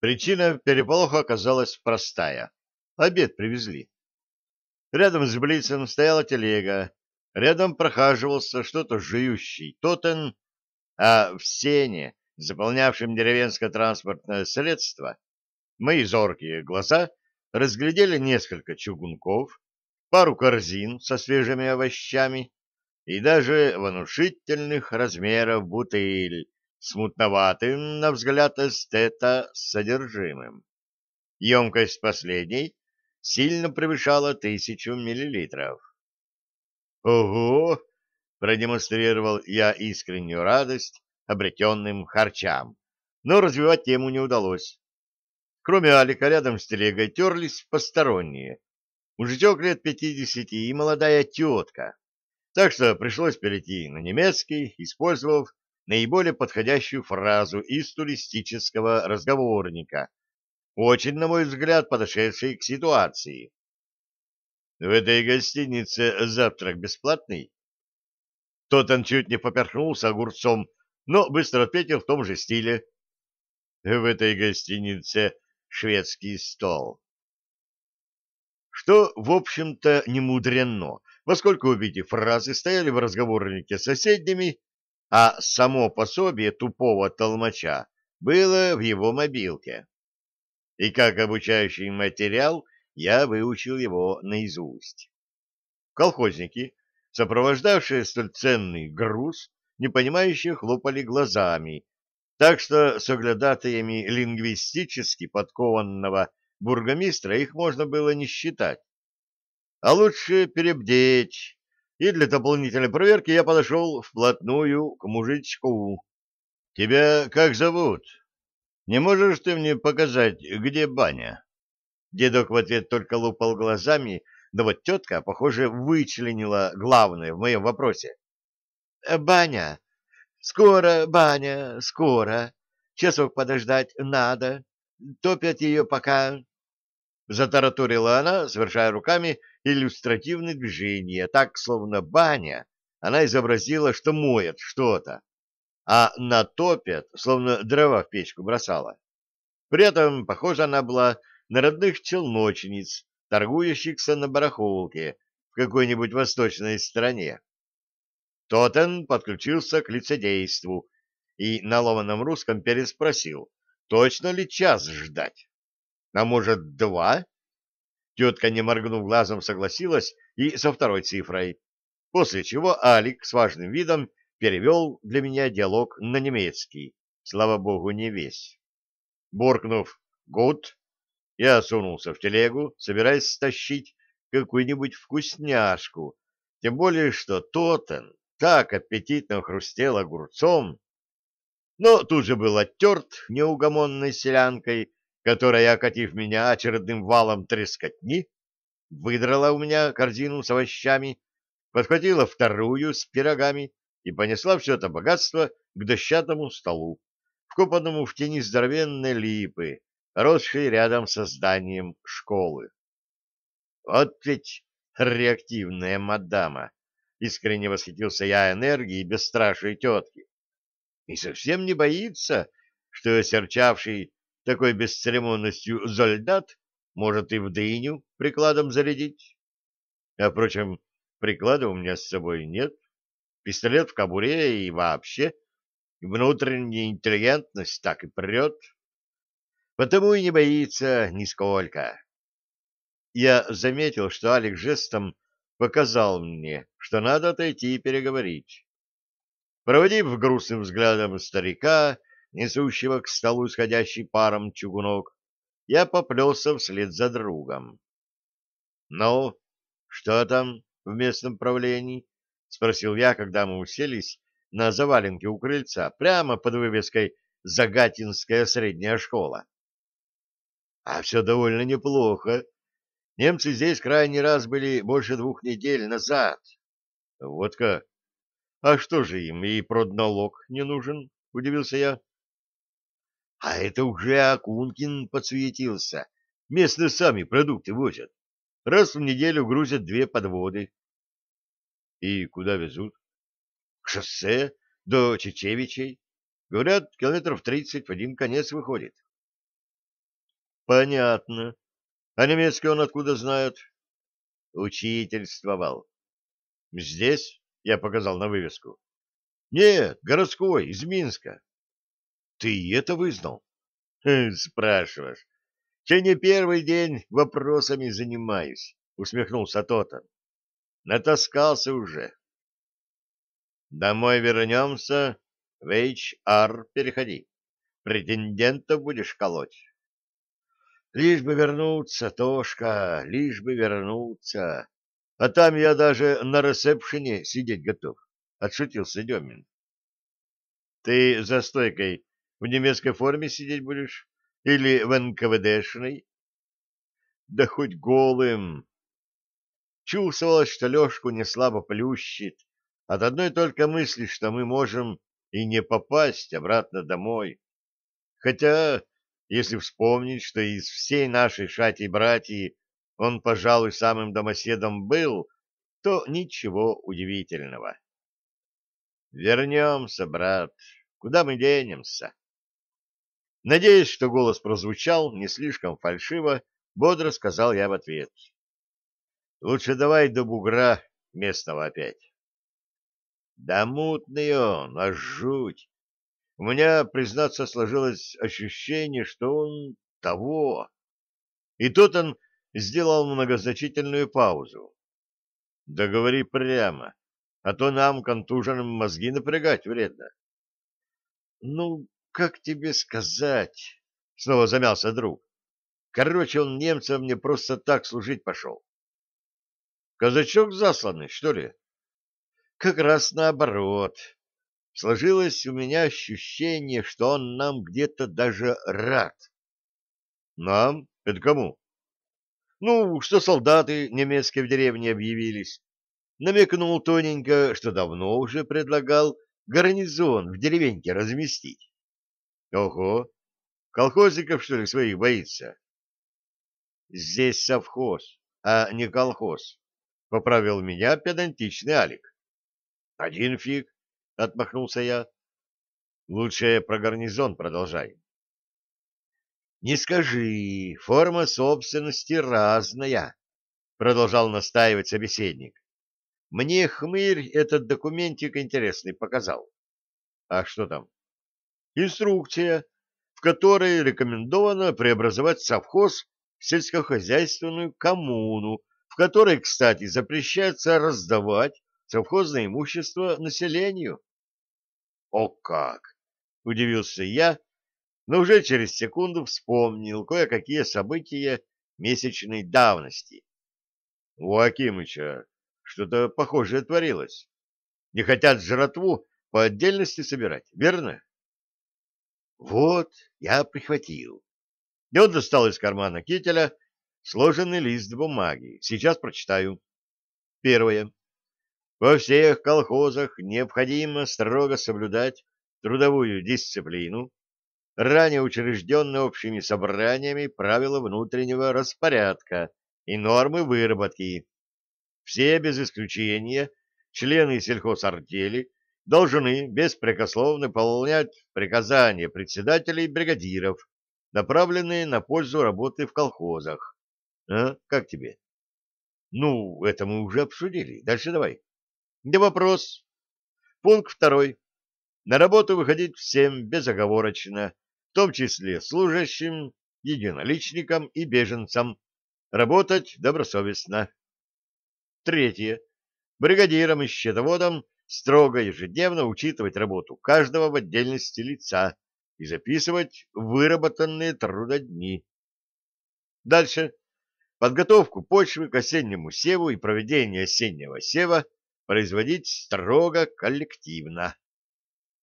Причина переполоха оказалась простая. Обед привезли. Рядом с Блицем стояла телега, рядом прохаживался что-то жующий тотен, а в сене, заполнявшем деревенское транспортное средство, мои зоркие глаза разглядели несколько чугунков, пару корзин со свежими овощами и даже внушительных размеров бутыль с мутноватым, на взгляд эстета, содержимым. Емкость последней сильно превышала тысячу миллилитров. «Ого!» — продемонстрировал я искреннюю радость обретенным харчам, но развивать тему не удалось. Кроме Алика, рядом с телегой терлись посторонние. Мужичок лет пятидесяти и молодая тетка. Так что пришлось перейти на немецкий, использовав наиболее подходящую фразу из туристического разговорника, очень, на мой взгляд, подошедшей к ситуации. В этой гостинице завтрак бесплатный? Тот он чуть не поперхнулся огурцом, но быстро ответил в том же стиле. В этой гостинице шведский стол. Что, в общем-то, не мудрено, поскольку обе фразы стояли в разговорнике с соседними а само пособие тупого толмача было в его мобилке. И как обучающий материал я выучил его наизусть. Колхозники, сопровождавшие столь ценный груз, непонимающе хлопали глазами, так что с оглядатаями лингвистически подкованного бургомистра их можно было не считать. А лучше перебдеть, и для дополнительной проверки я подошел вплотную к мужичку. — Тебя как зовут? Не можешь ты мне показать, где баня? Дедок в ответ только лупал глазами, да вот тетка, похоже, вычленила главное в моем вопросе. — Баня. Скоро, баня, скоро. Часок подождать надо. Топят ее пока... Затараторила она, совершая руками иллюстративные движения, так, словно баня, она изобразила, что моет что-то, а натопят, словно дрова в печку бросала. При этом, похоже, она была на родных челночниц, торгующихся на барахолке в какой-нибудь восточной стране. Тотен подключился к лицедейству и на ломаном русском переспросил, точно ли час ждать. А может, два? Тетка, не моргнув глазом, согласилась и со второй цифрой, после чего Алик с важным видом перевел для меня диалог на немецкий, слава богу, не весь. Буркнув «гуд», я сунулся в телегу, собираясь стащить какую-нибудь вкусняшку, тем более что Тотен так аппетитно хрустел огурцом, но тут же был оттерт неугомонной селянкой, которая, окатив меня очередным валом трескотни, выдрала у меня корзину с овощами, подхватила вторую с пирогами и понесла все это богатство к дощатому столу, вкопанному в тени здоровенной липы, росшей рядом со зданием школы. Вот ведь реактивная мадама! Искренне восхитился я энергией бесстрашной тетки. И совсем не боится, что серчавший такой бесцеремонностью зольдат может и в дыню прикладом зарядить. А, впрочем, приклада у меня с собой нет. Пистолет в кобуре и вообще внутренняя интеллигентность так и прет. Потому и не боится нисколько. Я заметил, что Алик жестом показал мне, что надо отойти и переговорить. Проводив грустным взглядом старика, несущего к столу сходящий паром чугунок, я поплелся вслед за другом. — Ну, что там в местном правлении? — спросил я, когда мы уселись на заваленке у крыльца, прямо под вывеской «Загатинская средняя школа». — А все довольно неплохо. Немцы здесь крайний раз были больше двух недель назад. — Вот как? А что же им, и продналог не нужен? — удивился я. А это уже Акункин подсуетился. Местные сами продукты возят. Раз в неделю грузят две подводы. И куда везут? К шоссе до Чечевичей. Говорят, километров тридцать в один конец выходит. Понятно. А немецкий он откуда знает? Учительствовал. Здесь? Я показал на вывеску. Нет, городской, из Минска. Ты это вызнал? Спрашиваешь. Че не первый день вопросами занимаюсь, усмехнулся тот. Натаскался уже. Домой вернемся, в HR переходи. Претендентов будешь колоть. Лишь бы вернуться, Тошка, лишь бы вернуться. А там я даже на ресепшене сидеть готов, — отшутился Демин. Ты за стойкой в немецкой форме сидеть будешь? Или в НКВДшной? Да хоть голым. Чувствовалось, что Лешку неслабо плющит от одной только мысли, что мы можем и не попасть обратно домой. Хотя если вспомнить, что из всей нашей шати братьи он, пожалуй, самым домоседом был, то ничего удивительного. Вернемся, брат. Куда мы денемся? Надеясь, что голос прозвучал не слишком фальшиво, бодро сказал я в ответ. Лучше давай до бугра местного опять. Да мутный он, аж жуть. У меня, признаться, сложилось ощущение, что он того. И тут он сделал многозначительную паузу. Да говори прямо, а то нам, контуженным, мозги напрягать вредно. Ну, как тебе сказать? Снова замялся друг. Короче, он немцам не просто так служить пошел. Казачок засланный, что ли? Как раз наоборот сложилось у меня ощущение, что он нам где-то даже рад. Нам? Это кому? Ну, что солдаты немецкие в деревне объявились. Намекнул тоненько, что давно уже предлагал гарнизон в деревеньке разместить. Ого! Колхозников, что ли, своих боится? Здесь совхоз, а не колхоз, — поправил меня педантичный Алик. Один фиг, — отмахнулся я. — Лучше про гарнизон продолжай. — Не скажи, форма собственности разная, — продолжал настаивать собеседник. — Мне хмырь этот документик интересный показал. — А что там? — Инструкция, в которой рекомендовано преобразовать совхоз в сельскохозяйственную коммуну, в которой, кстати, запрещается раздавать совхозное имущество населению. О как! Удивился я, но уже через секунду вспомнил кое-какие события месячной давности. У Акимыча что-то похожее творилось. Не хотят жратву по отдельности собирать, верно? Вот, я прихватил. И он достал из кармана кителя сложенный лист бумаги. Сейчас прочитаю. Первое. Во всех колхозах необходимо строго соблюдать трудовую дисциплину, ранее учрежденные общими собраниями правила внутреннего распорядка и нормы выработки. Все без исключения члены сельхозартели должны беспрекословно выполнять приказания председателей и бригадиров, направленные на пользу работы в колхозах. А, как тебе? Ну, это мы уже обсудили. Дальше давай. Не вопрос. Пункт второй. На работу выходить всем безоговорочно, в том числе служащим, единоличникам и беженцам. Работать добросовестно. Третье. Бригадирам и счетоводам строго ежедневно учитывать работу каждого в отдельности лица и записывать выработанные трудодни. Дальше. Подготовку почвы к осеннему севу и проведение осеннего сева – производить строго коллективно.